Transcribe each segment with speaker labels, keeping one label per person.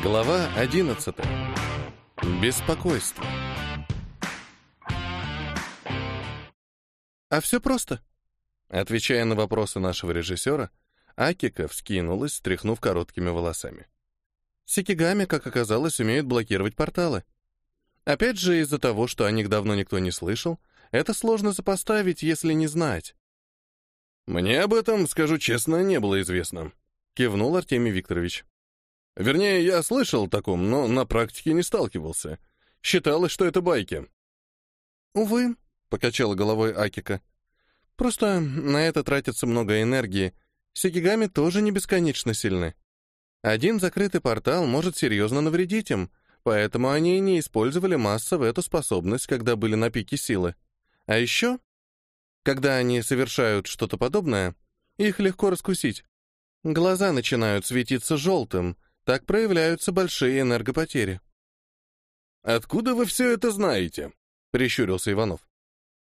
Speaker 1: Глава 11. Беспокойство. А все просто. Отвечая на вопросы нашего режиссера, Акика вскинулась, стряхнув короткими волосами. Сикигами, как оказалось, умеют блокировать порталы. Опять же, из-за того, что о них давно никто не слышал, это сложно сопоставить, если не знать. «Мне об этом, скажу честно, не было известно», — кивнул Артемий Викторович. Вернее, я слышал о таком, но на практике не сталкивался. Считалось, что это байки. «Увы», — покачала головой Акика. «Просто на это тратится много энергии. Сикигами тоже не бесконечно сильны. Один закрытый портал может серьезно навредить им, поэтому они не использовали массово эту способность, когда были на пике силы. А еще, когда они совершают что-то подобное, их легко раскусить. Глаза начинают светиться желтым, так проявляются большие энергопотери.
Speaker 2: «Откуда вы все это знаете?» — прищурился Иванов.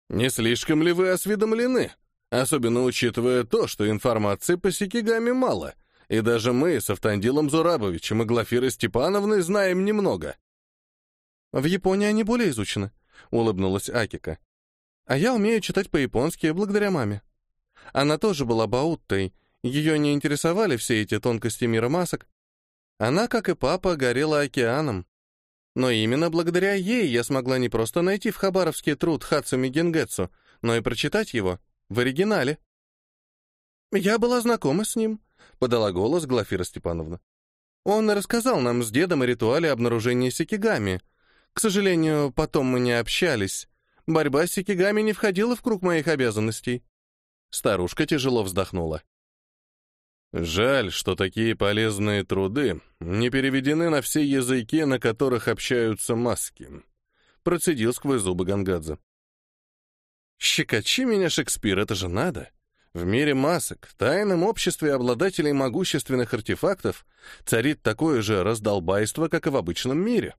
Speaker 2: «Не слишком ли вы осведомлены? Особенно учитывая то, что информации по Сикигаме мало, и даже мы с Автандилом Зурабовичем и Глафирой Степановной знаем немного».
Speaker 1: «В Японии они более изучены», — улыбнулась Акика. «А я умею читать по-японски благодаря маме. Она тоже была бауттой, ее не интересовали все эти тонкости мира масок, она, как и папа, горела океаном. Но именно благодаря ей я смогла не просто найти в Хабаровске труд Хацуми Генгетсу, но и прочитать его в оригинале. «Я была знакома с ним», — подала голос Глафира Степановна. «Он рассказал нам с дедом о ритуале обнаружения сикигами. К сожалению, потом мы не общались. Борьба с сикигами не входила в круг моих обязанностей». Старушка тяжело вздохнула.
Speaker 2: Жаль, что такие полезные труды не переведены на все языки, на которых общаются маски. Процедил сквозь зубы Гангадзе.
Speaker 1: Щекочи меня, Шекспир, это же надо. В мире масок, тайном обществе обладателей могущественных артефактов царит такое же раздолбайство, как и в обычном мире.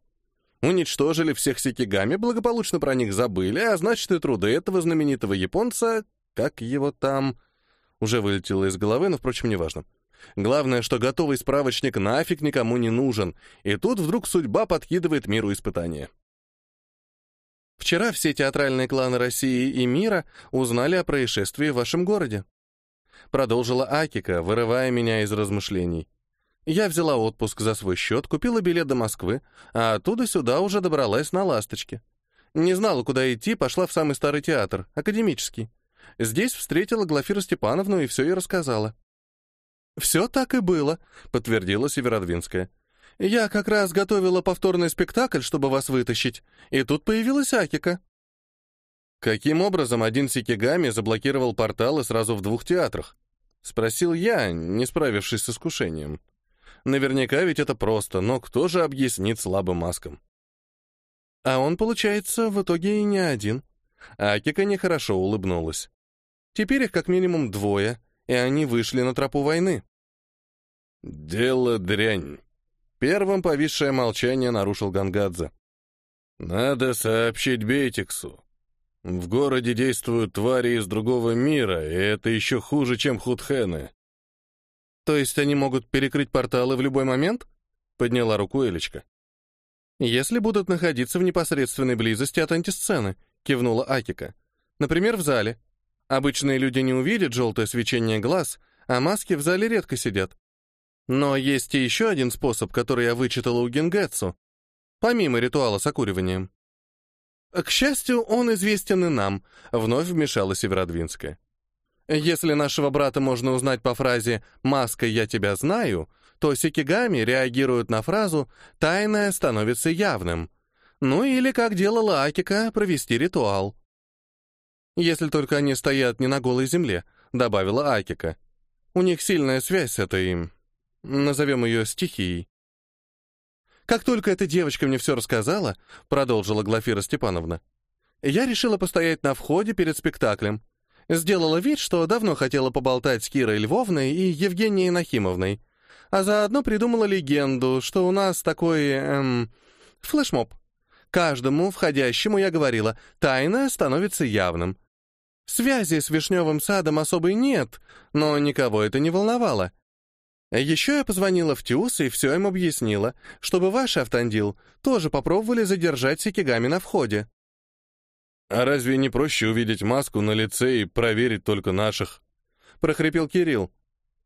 Speaker 1: Уничтожили всех сикигами, благополучно про них забыли, а значит и труды этого знаменитого японца, как его там, уже вылетело из головы, но, впрочем, неважно. Главное, что готовый справочник нафиг никому не нужен, и тут вдруг судьба подкидывает миру испытания. Вчера все театральные кланы России и мира узнали о происшествии в вашем городе. Продолжила Акика, вырывая меня из размышлений. Я взяла отпуск за свой счет, купила билет до Москвы, а оттуда сюда уже добралась на «Ласточке». Не знала, куда идти, пошла в самый старый театр, академический. Здесь встретила Глафира Степановну и все ей рассказала. «Все так и было», — подтвердила Северодвинская. «Я как раз готовила повторный спектакль, чтобы вас вытащить, и тут появилась Акика». «Каким образом один Сикигами заблокировал порталы сразу в двух театрах?» — спросил я, не справившись с искушением. Наверняка ведь это просто, но кто же объяснит слабым маскам? А он, получается, в итоге и не один. Акика нехорошо улыбнулась. Теперь их как минимум двое, и они вышли на тропу войны.
Speaker 2: «Дело дрянь». Первым повисшее молчание нарушил Гангадзе. «Надо сообщить Бейтиксу. В городе действуют твари из другого мира, и это еще хуже, чем худхены».
Speaker 1: «То есть они могут перекрыть порталы в любой момент?» — подняла руку Элечка. «Если будут находиться в непосредственной близости от антисцены», — кивнула Акика. «Например, в зале. Обычные люди не увидят желтое свечение глаз, а маски в зале редко сидят. Но есть и еще один способ, который я вычитала у Генгетсу, помимо ритуала с окуриванием. К счастью, он известен и нам, вновь вмешалась Северодвинская. Если нашего брата можно узнать по фразе «маска, я тебя знаю», то сикигами реагируют на фразу «тайное становится явным». Ну или, как делала Акика, провести ритуал. «Если только они стоят не на голой земле», — добавила Акика. «У них сильная связь с этой... назовем ее стихией». «Как только эта девочка мне все рассказала», — продолжила Глафира Степановна, «я решила постоять на входе перед спектаклем. Сделала вид, что давно хотела поболтать с Кирой Львовной и Евгенией Нахимовной, а заодно придумала легенду, что у нас такой... эм... флешмоб. Каждому входящему я говорила, тайное становится явным. Связи с Вишневым садом особой нет, но никого это не волновало.
Speaker 2: Еще я позвонила в ТИУС и все им объяснила, чтобы ваш автандил тоже попробовали задержать Сикигами на входе.
Speaker 1: «А разве не проще увидеть маску на лице и проверить только наших?» — прохрипел Кирилл.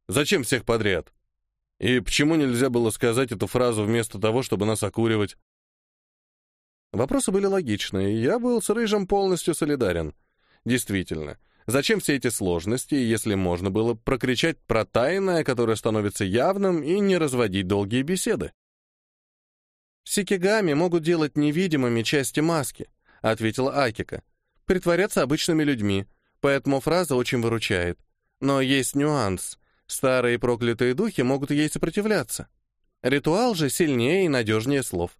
Speaker 1: «Зачем всех подряд? И почему нельзя было сказать эту фразу вместо того, чтобы нас окуривать?»
Speaker 2: Вопросы были логичные, я был с Рыжим полностью солидарен. Действительно, Зачем все эти сложности, если можно было прокричать про тайное, которое становится явным, и не разводить долгие беседы? «Сикигами могут делать невидимыми части маски», — ответила Акика. «Притворяться обычными людьми, поэтому фраза очень выручает. Но есть нюанс. Старые проклятые духи могут ей сопротивляться. Ритуал же сильнее и надежнее слов.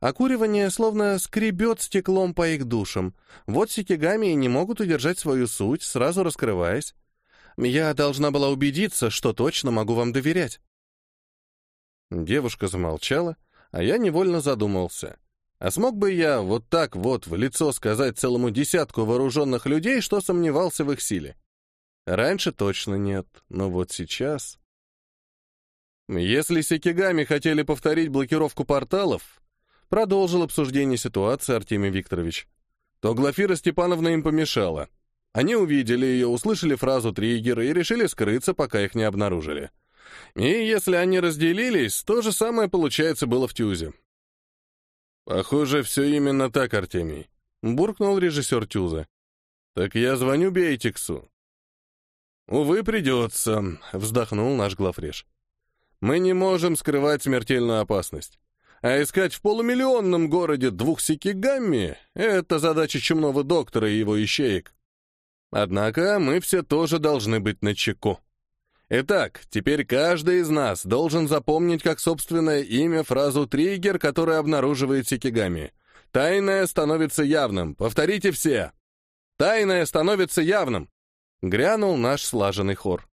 Speaker 2: Окуривание словно скребет стеклом по их душам. Вот сикигами не могут удержать свою суть, сразу раскрываясь. Я должна была убедиться, что точно могу вам доверять.
Speaker 1: Девушка замолчала, а я невольно задумался. А смог бы я вот так вот в лицо сказать целому десятку вооруженных людей, что сомневался в их силе? Раньше точно нет, но вот сейчас... Если Сикигами хотели повторить блокировку порталов, Продолжил обсуждение ситуации Артемий Викторович. То Глафира Степановна им помешала. Они увидели ее, услышали фразу триггера и решили скрыться, пока их не обнаружили. И если они разделились, то же самое, получается, было в Тюзе. «Похоже, все именно так, Артемий», — буркнул режиссер Тюза. «Так я звоню Бейтиксу». «Увы, придется», — вздохнул наш главреж. «Мы не можем скрывать смертельную опасность. А искать в полумиллионном городе двух сикигами — это задача чумного доктора и его ищеек. Однако мы все тоже должны быть начеку. Итак, теперь каждый из нас должен запомнить как собственное имя фразу «триггер», который обнаруживает сикигами. Тайное становится явным. Повторите все. Тайное становится явным. Грянул наш слаженный хор.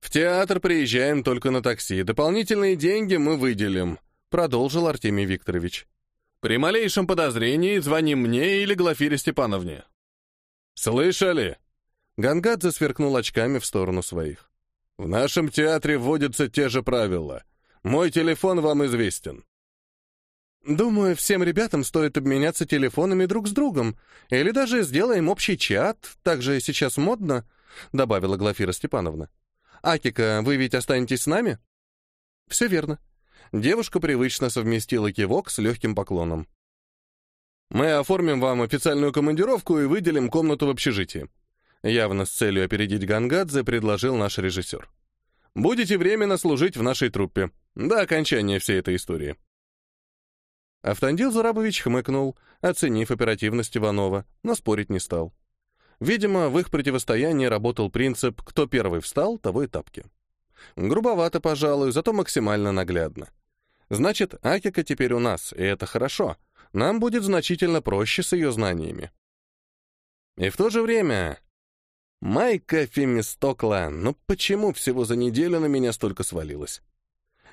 Speaker 1: В театр приезжаем только на такси. Дополнительные деньги мы выделим продолжил Артемий Викторович. «При малейшем подозрении звони мне или Глафире Степановне». «Слышали?» Гангадзе сверкнул очками в сторону своих. «В нашем театре вводятся те же правила. Мой телефон вам известен».
Speaker 2: «Думаю, всем ребятам стоит обменяться телефонами друг с другом, или даже сделаем общий чат, так же сейчас модно», — добавила Глафира Степановна. «Акика, вы ведь останетесь с нами?» «Все верно. Девушка привычно совместила кивок с легким поклоном. «Мы оформим вам официальную командировку и выделим комнату в общежитии», явно с целью опередить Гангадзе предложил наш режиссер. «Будете временно служить в нашей труппе. До окончания всей этой истории». Автандил Зурабович хмыкнул, оценив оперативность Иванова, но спорить не стал. Видимо, в их противостоянии работал принцип «кто первый встал, того и тапки». Грубовато, пожалуй, зато максимально наглядно. Значит, Акика теперь у нас, и это хорошо. Нам будет значительно проще с ее знаниями. И в то же время... Майка Фемистокла, ну почему всего за неделю на меня столько свалилось?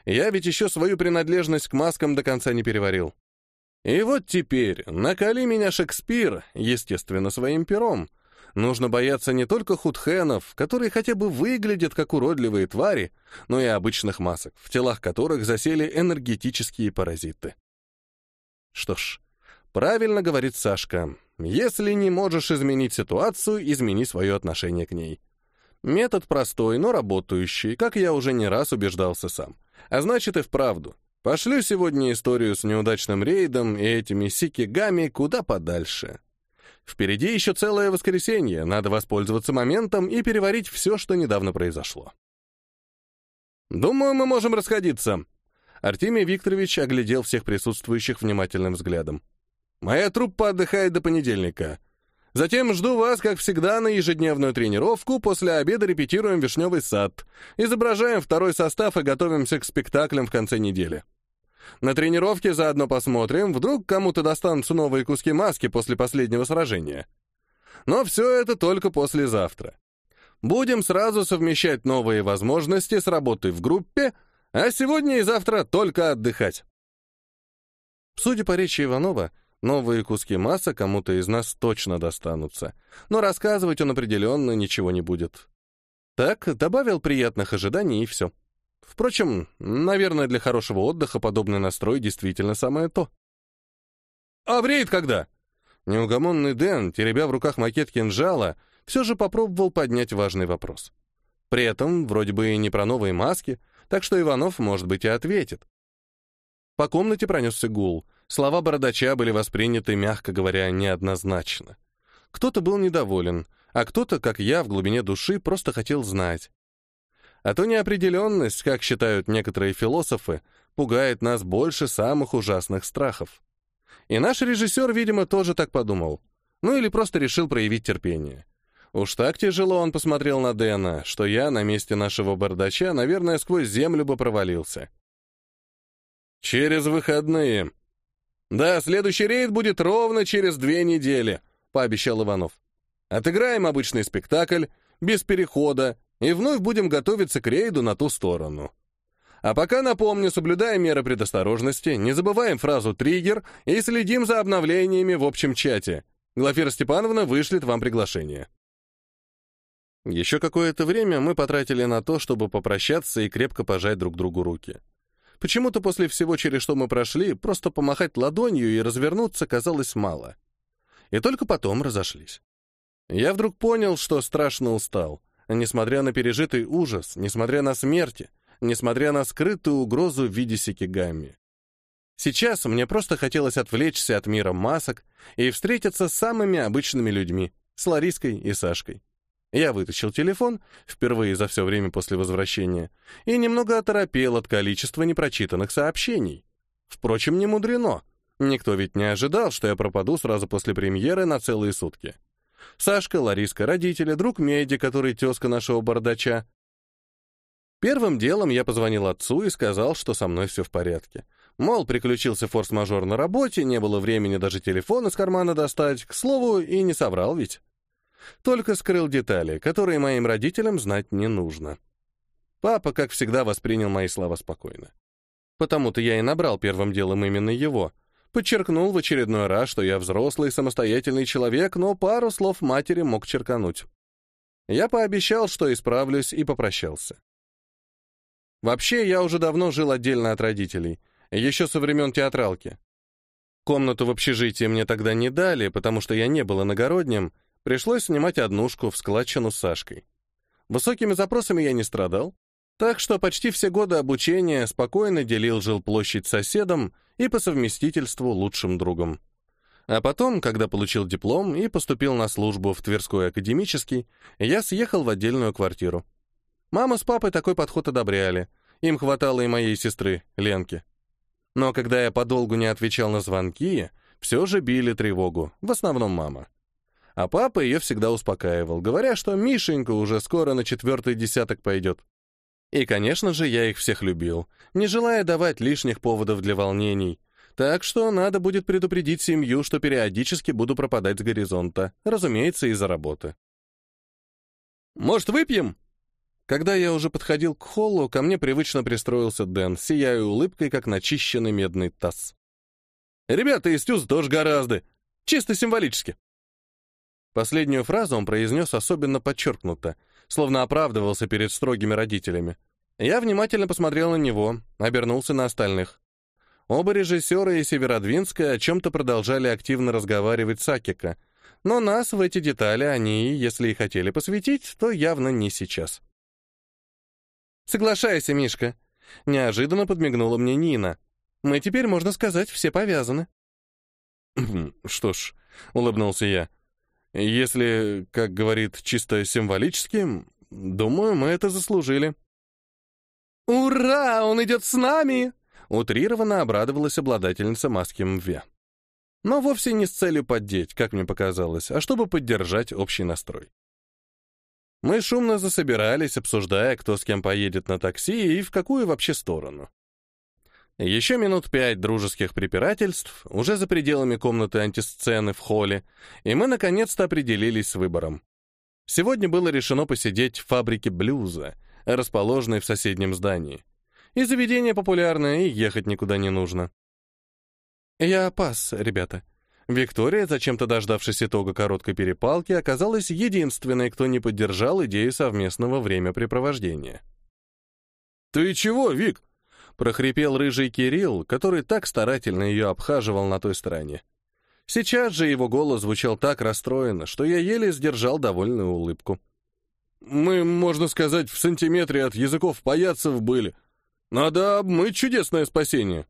Speaker 2: Я ведь еще свою принадлежность к маскам до конца не переварил. И вот теперь, накали меня Шекспир, естественно, своим пером, Нужно бояться не только худхенов, которые хотя бы выглядят как уродливые твари, но и обычных масок, в телах которых засели энергетические паразиты. Что ж, правильно говорит Сашка, если не можешь изменить ситуацию, измени свое отношение к ней. Метод простой, но работающий, как я уже не раз убеждался сам. А значит и вправду. Пошлю сегодня историю с неудачным рейдом и этими сикигами куда подальше. Впереди еще целое воскресенье, надо воспользоваться моментом и переварить все, что недавно произошло. «Думаю, мы можем расходиться». Артемий Викторович оглядел всех присутствующих внимательным взглядом. «Моя труппа отдыхает до понедельника. Затем жду вас, как всегда, на ежедневную тренировку, после обеда репетируем «Вишневый сад», изображаем второй состав и готовимся к спектаклям в конце недели. На тренировке заодно посмотрим, вдруг кому-то достанутся новые куски маски после последнего сражения. Но все это только послезавтра. Будем сразу совмещать новые возможности с работой в группе, а сегодня и завтра только отдыхать. Судя по речи Иванова, новые куски масса кому-то из нас точно достанутся, но рассказывать он определенно ничего не будет. Так, добавил приятных ожиданий и все.
Speaker 1: Впрочем, наверное, для хорошего отдыха подобный настрой действительно самое то. «А в рейд когда?» Неугомонный Дэн, теребя в руках макет кинжала, все же попробовал поднять важный вопрос. При этом вроде бы и не про новые маски, так что Иванов, может быть, и ответит. По комнате пронесся гул. Слова бородача были восприняты, мягко говоря, неоднозначно. Кто-то был недоволен, а кто-то, как я, в глубине души просто хотел знать. А то неопределенность, как считают некоторые философы, пугает нас больше самых ужасных страхов. И наш режиссер, видимо, тоже так подумал. Ну или просто решил проявить терпение. Уж так тяжело он посмотрел на Дэна, что я на месте нашего бардача, наверное, сквозь землю бы провалился. «Через выходные». «Да, следующий рейд будет ровно через две недели», — пообещал Иванов. «Отыграем обычный спектакль, без перехода, и вновь будем готовиться к рейду на ту сторону. А пока напомню, соблюдаем меры предосторожности, не забываем фразу «триггер» и следим за обновлениями в общем чате. Глафира Степановна вышлет вам приглашение». Еще какое-то время мы потратили на то, чтобы попрощаться и крепко пожать друг другу руки. Почему-то после всего, через что мы прошли, просто помахать ладонью и развернуться казалось мало. И только потом разошлись. Я вдруг понял, что страшно устал. Несмотря на пережитый ужас, несмотря на смерти, несмотря на скрытую угрозу в виде сикигами. Сейчас мне просто хотелось отвлечься от мира масок и встретиться с самыми обычными людьми, с Лариской и Сашкой. Я вытащил телефон, впервые за все время после возвращения, и немного оторопел от количества непрочитанных сообщений. Впрочем, не мудрено. Никто ведь не ожидал, что я пропаду сразу после премьеры на целые сутки. Сашка, Лариска, родители, друг Меди, который тезка нашего бардача. Первым делом я позвонил отцу и сказал, что со мной все в порядке. Мол, приключился форс-мажор на работе, не было времени даже телефон из кармана достать, к слову, и не соврал ведь. Только скрыл детали, которые моим родителям знать не нужно. Папа, как всегда, воспринял мои слова спокойно. Потому-то я и набрал первым делом именно его. Подчеркнул в очередной раз, что я взрослый, самостоятельный человек, но пару слов матери мог черкануть. Я пообещал, что исправлюсь, и попрощался. Вообще, я уже давно жил отдельно от родителей, еще со времен театралки. Комнату в общежитии мне тогда не дали, потому что я не был иногородним, Пришлось снимать однушку в складчину с Сашкой. Высокими запросами я не страдал, так что почти все годы обучения спокойно делил жилплощадь с соседом и по совместительству лучшим другом. А потом, когда получил диплом и поступил на службу в Тверской академический, я съехал в отдельную квартиру. Мама с папой такой подход одобряли, им хватало и моей сестры, Ленки. Но когда я подолгу не отвечал на звонки, все же били тревогу, в основном мама. А папа ее всегда успокаивал, говоря, что Мишенька уже скоро на четвертый десяток пойдет. И, конечно же, я их всех любил, не желая давать лишних поводов для волнений. Так что надо будет предупредить семью, что периодически буду пропадать с горизонта, разумеется, из-за работы. «Может, выпьем?» Когда я уже подходил к холлу, ко мне привычно пристроился Дэн, сияя улыбкой, как начищенный медный таз. «Ребята из Тюз тоже гораздо. Чисто символически». Последнюю фразу он произнес особенно подчеркнуто, словно оправдывался перед строгими родителями. Я внимательно посмотрел на него, обернулся на остальных. Оба режиссера и Северодвинская о чем-то продолжали активно разговаривать с Акика, но нас в эти детали они, если и хотели посвятить, то явно не сейчас. «Соглашайся, Мишка», — неожиданно подмигнула мне Нина. «Мы теперь, можно сказать, все повязаны». «Что ж», — улыбнулся я, — если, как говорит, чисто символически, думаю, мы это заслужили. «Ура! Он идет с нами!» Утрированно обрадовалась обладательница маски Мве. Но вовсе не с целью поддеть, как мне показалось, а чтобы поддержать общий настрой. Мы шумно засобирались, обсуждая, кто с кем поедет на такси и в какую вообще сторону. Еще минут пять дружеских препирательств, уже за пределами комнаты антисцены в холле, и мы наконец-то определились с выбором. Сегодня было решено посидеть в фабрике блюза, расположенной в соседнем здании. И заведение популярное, и ехать никуда не нужно. Я пас, ребята. Виктория, зачем-то дождавшись итога короткой перепалки, оказалась единственной, кто не поддержал идею совместного времяпрепровождения. «Ты чего, Вик?» — прохрипел рыжий Кирилл, который так старательно ее обхаживал на той стороне. Сейчас же его голос звучал так расстроенно, что я еле сдержал довольную улыбку. «Мы, можно сказать, в сантиметре от языков паяцев были. Надо обмыть чудесное спасение».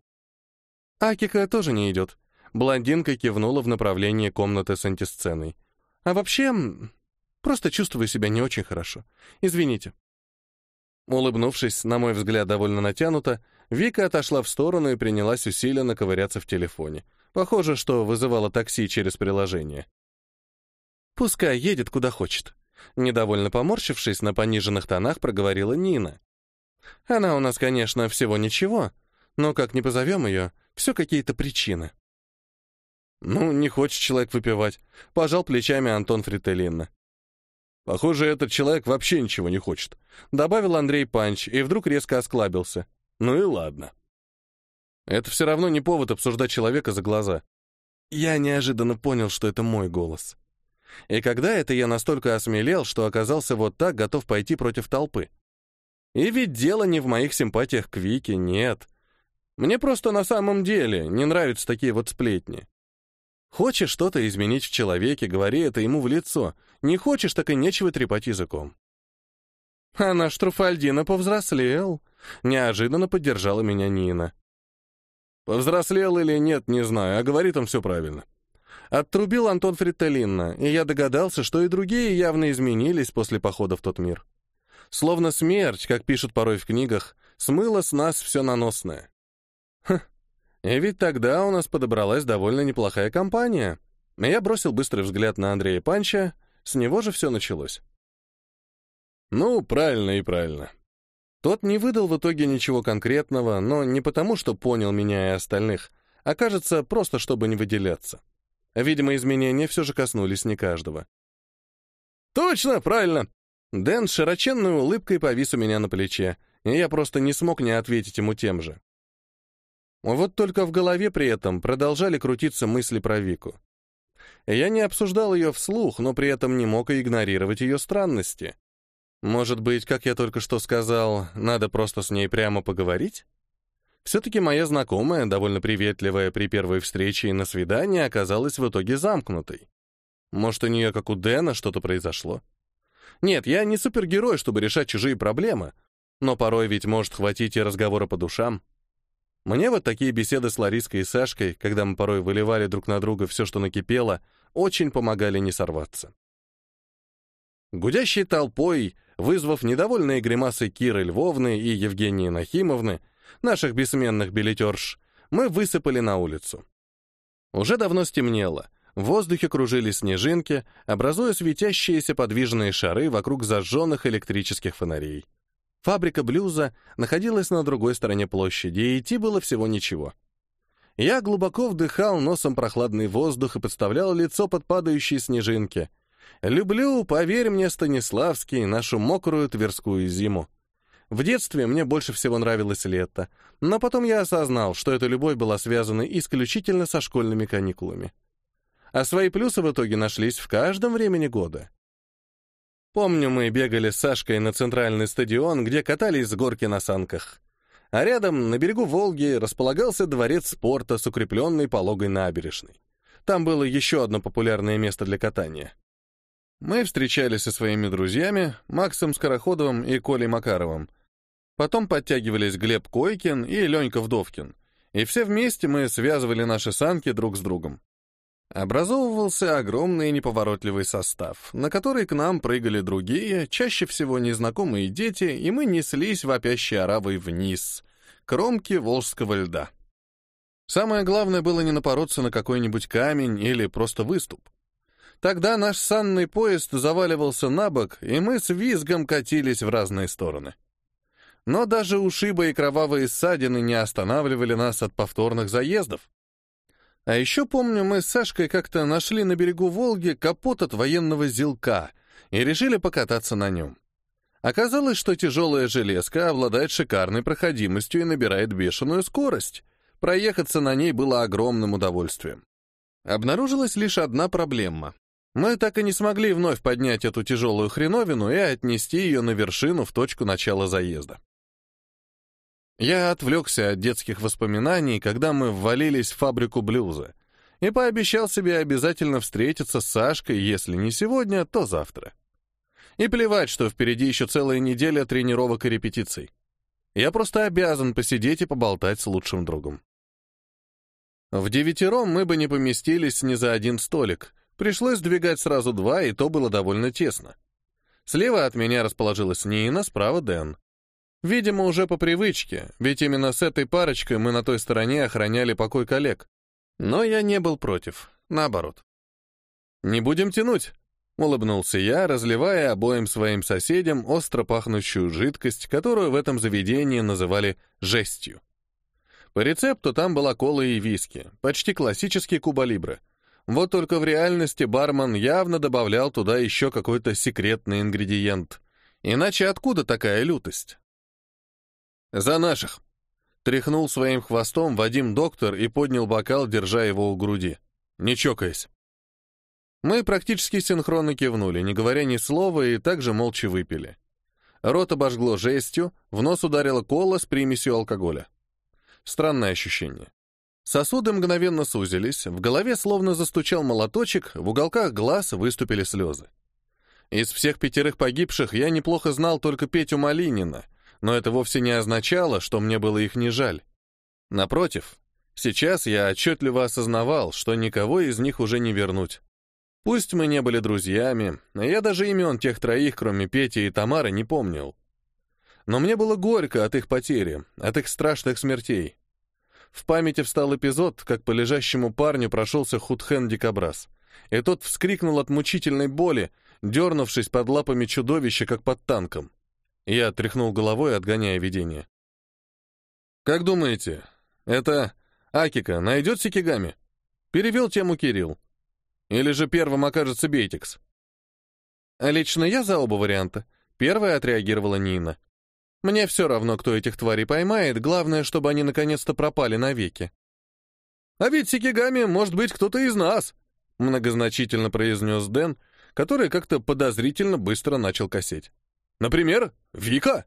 Speaker 2: Акика тоже не идет. Блондинка кивнула в направлении комнаты с антисценой. А вообще, просто чувствую себя не очень хорошо. Извините. Улыбнувшись, на мой взгляд, довольно натянуто, Вика отошла в сторону и принялась усиленно ковыряться в телефоне. Похоже, что вызывала такси через приложение. «Пускай едет куда хочет», — недовольно поморщившись, на пониженных тонах проговорила Нина. «Она у нас, конечно, всего ничего, но как ни позовем ее, все какие-то причины».
Speaker 1: «Ну, не хочет человек выпивать», — пожал плечами Антон Фрителинна. «Похоже, этот человек вообще ничего не хочет», — добавил Андрей Панч и вдруг резко осклабился. «Ну и ладно». Это все равно не повод обсуждать человека за глаза. Я неожиданно понял, что это мой голос. И когда это я настолько осмелел, что оказался вот так готов пойти против толпы. И ведь дело не в моих симпатиях к Вике, нет. Мне просто на самом деле не нравятся такие вот сплетни. Хочешь что-то изменить в человеке, говори это ему в лицо. Не хочешь, так и нечего трепать языком. А наш Труфальдина повзрослел. Неожиданно поддержала меня Нина. Повзрослел или нет, не знаю, а говорит он все правильно. Оттрубил Антон Фриталинна, и я догадался, что и другие явно изменились после похода в тот мир. Словно смерть, как пишут порой в книгах, смыла с нас все наносное. Хм, и ведь тогда у нас подобралась довольно неплохая компания. Я бросил быстрый взгляд на Андрея Панча, с него же все началось. Ну, правильно и правильно. Тот не выдал в итоге ничего конкретного, но не потому, что понял меня и остальных, а кажется, просто чтобы не выделяться. Видимо, изменения все же коснулись не каждого. «Точно, правильно!» Дэн с широченной улыбкой повис у меня на плече, и я просто не смог не ответить ему тем же. Вот только в голове при этом продолжали крутиться мысли про Вику. Я не обсуждал ее вслух, но при этом не мог игнорировать ее странности. Может быть, как я только что сказал, надо просто с ней прямо поговорить? Все-таки моя знакомая, довольно приветливая при первой встрече и на свидании, оказалась в итоге замкнутой. Может, у нее, как у Дэна, что-то произошло? Нет, я не супергерой, чтобы решать чужие проблемы, но порой ведь может хватить и разговора по душам. Мне вот такие беседы с Лариской и Сашкой, когда мы порой выливали друг на друга все, что накипело, очень помогали не сорваться. Гудящей толпой, вызвав недовольные гримасы Киры Львовны и Евгении Нахимовны, наших бессменных билетерш, мы высыпали на улицу. Уже давно стемнело, в воздухе кружились снежинки, образуя светящиеся подвижные шары вокруг зажженных электрических фонарей. Фабрика блюза находилась на другой стороне площади, и идти было всего ничего. Я глубоко вдыхал носом прохладный воздух и подставлял лицо под падающие снежинки. Люблю, поверь мне, Станиславский, нашу мокрую тверскую зиму. В детстве мне больше всего нравилось лето, но потом я осознал, что эта любовь была связана исключительно со школьными каникулами. А свои плюсы в итоге нашлись в каждом времени года. Помню, мы бегали с Сашкой на центральный стадион, где катались с горки на санках. А рядом, на берегу Волги, располагался дворец спорта с укрепленной пологой набережной. Там было еще одно популярное место для катания. Мы встречались со своими друзьями, Максом Скороходовым и Колей Макаровым. Потом подтягивались Глеб Койкин и Ленька Вдовкин. И все вместе мы связывали наши санки друг с другом. Образовывался огромный неповоротливый состав, на который к нам прыгали другие, чаще всего незнакомые дети, и мы неслись вопящей оравой вниз, кромки волжского льда. Самое главное было не напороться на какой-нибудь камень или просто выступ. Тогда наш санный поезд заваливался на бок, и мы с визгом катились в разные стороны. Но даже ушибы и кровавые ссадины не останавливали нас от повторных заездов. А еще помню, мы с Сашкой как-то нашли на берегу Волги капот от военного зилка и решили покататься на нем. Оказалось, что тяжелая железка обладает шикарной проходимостью и набирает бешеную скорость. Проехаться на ней было огромным удовольствием. Обнаружилась лишь одна проблема. Мы так и не смогли вновь поднять эту тяжелую хреновину и отнести ее на вершину в точку начала заезда. Я отвлекся от детских воспоминаний, когда мы ввалились в фабрику блюза, и пообещал себе обязательно встретиться с Сашкой, если не сегодня, то завтра. И плевать, что впереди еще целая неделя тренировок и репетиций. Я просто обязан посидеть и поболтать с лучшим другом. В девятером мы бы не поместились ни за один столик. Пришлось сдвигать сразу два, и то было довольно тесно. Слева от меня расположилась Нина, справа Дэн. Видимо, уже по привычке, ведь именно с этой парочкой мы на той стороне охраняли покой коллег. Но я не был против, наоборот. «Не будем тянуть», — улыбнулся я, разливая обоим своим соседям остро пахнущую жидкость, которую в этом заведении называли «жестью». По рецепту там была кола и виски, почти классический куба-либре. Вот только в реальности бармен явно добавлял туда еще какой-то секретный ингредиент. Иначе откуда такая лютость? «За наших!» Тряхнул своим хвостом Вадим доктор и поднял бокал, держа его у груди, не чокаясь. Мы практически синхронно кивнули, не говоря ни слова, и также молча выпили. Рот обожгло жестью, в нос ударила кола с примесью алкоголя. Странное ощущение. Сосуды мгновенно сузились, в голове словно застучал молоточек, в уголках глаз выступили слезы. Из всех пятерых погибших я неплохо знал только Петю Малинина, но это вовсе не означало, что мне было их не жаль. Напротив, сейчас я отчетливо осознавал, что никого из них уже не вернуть. Пусть мы не были друзьями, я даже имен тех троих, кроме Пети и Тамары, не помнил. Но мне было горько от их потери, от их страшных смертей. В памяти встал эпизод, как по лежащему парню прошелся Худхен Дикобраз, и тот вскрикнул от мучительной боли, дернувшись под лапами чудовища, как под танком. Я тряхнул головой, отгоняя видение. «Как думаете, это Акика найдет Сикигами?» Перевел тему Кирилл. «Или же первым окажется Бейтикс?» «Лично я за оба варианта», — первая отреагировала Нина. «Мне все равно, кто этих тварей поймает, главное, чтобы они наконец-то пропали навеки». «А ведь Сикигами может быть кто-то из нас», — многозначительно произнес Дэн, который как-то подозрительно быстро начал косеть. Например, Вика.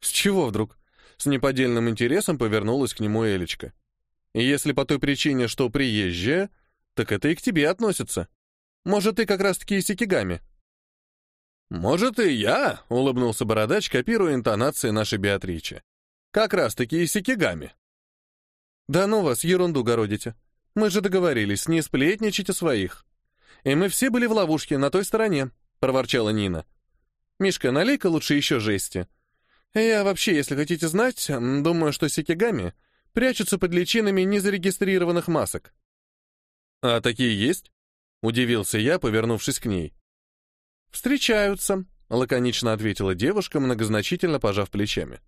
Speaker 1: С чего вдруг? С неподдельным интересом повернулась к нему Элечка. Если по той причине, что приезжая, так это и к тебе относится. Может, ты как раз-таки и сикигами. «Может, и я», — улыбнулся бородач, копируя интонации нашей Беатричи. «Как раз-таки и сикигами». «Да ну вас, ерунду городите. Мы же договорились, не сплетничать о своих. И мы все были в ловушке на той стороне», — проворчала Нина. Мишка, налей-ка лучше еще жести. Я вообще, если хотите знать, думаю, что сикигами прячутся под личинами незарегистрированных масок. А такие есть? Удивился я, повернувшись к ней. Встречаются, лаконично ответила девушка, многозначительно пожав плечами.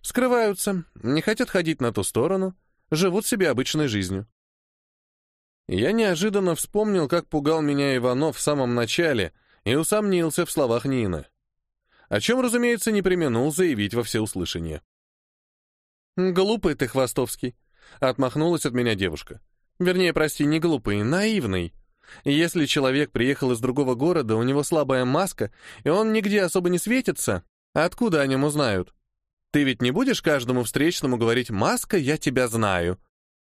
Speaker 1: Скрываются, не хотят ходить на ту сторону, живут себе обычной жизнью. Я неожиданно вспомнил, как пугал меня Иванов в самом начале, и усомнился в словах Нины о чем, разумеется, не применул заявить во всеуслышание. «Глупый ты, Хвостовский», — отмахнулась от меня девушка. «Вернее, прости, не глупый, наивный. Если человек приехал из другого города, у него слабая маска, и он нигде особо не светится, откуда о нем узнают? Ты ведь не будешь каждому встречному говорить «Маска, я тебя знаю».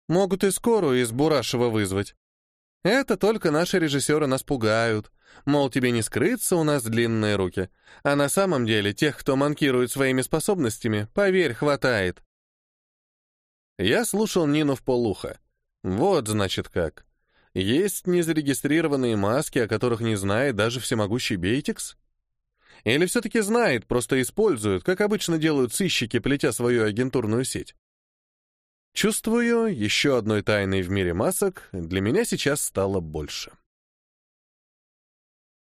Speaker 1: Могут и скорую из Бурашева вызвать. Это только наши режиссеры нас пугают, Мол, тебе не скрыться, у нас длинные руки. А на самом деле тех, кто манкирует своими способностями, поверь, хватает. Я слушал Нину в полухо. Вот, значит, как. Есть незарегистрированные маски, о которых не знает даже всемогущий Бейтикс? Или все-таки знает, просто использует, как обычно делают сыщики, плетя свою агентурную сеть? Чувствую, еще одной тайной в мире масок для меня сейчас стало больше.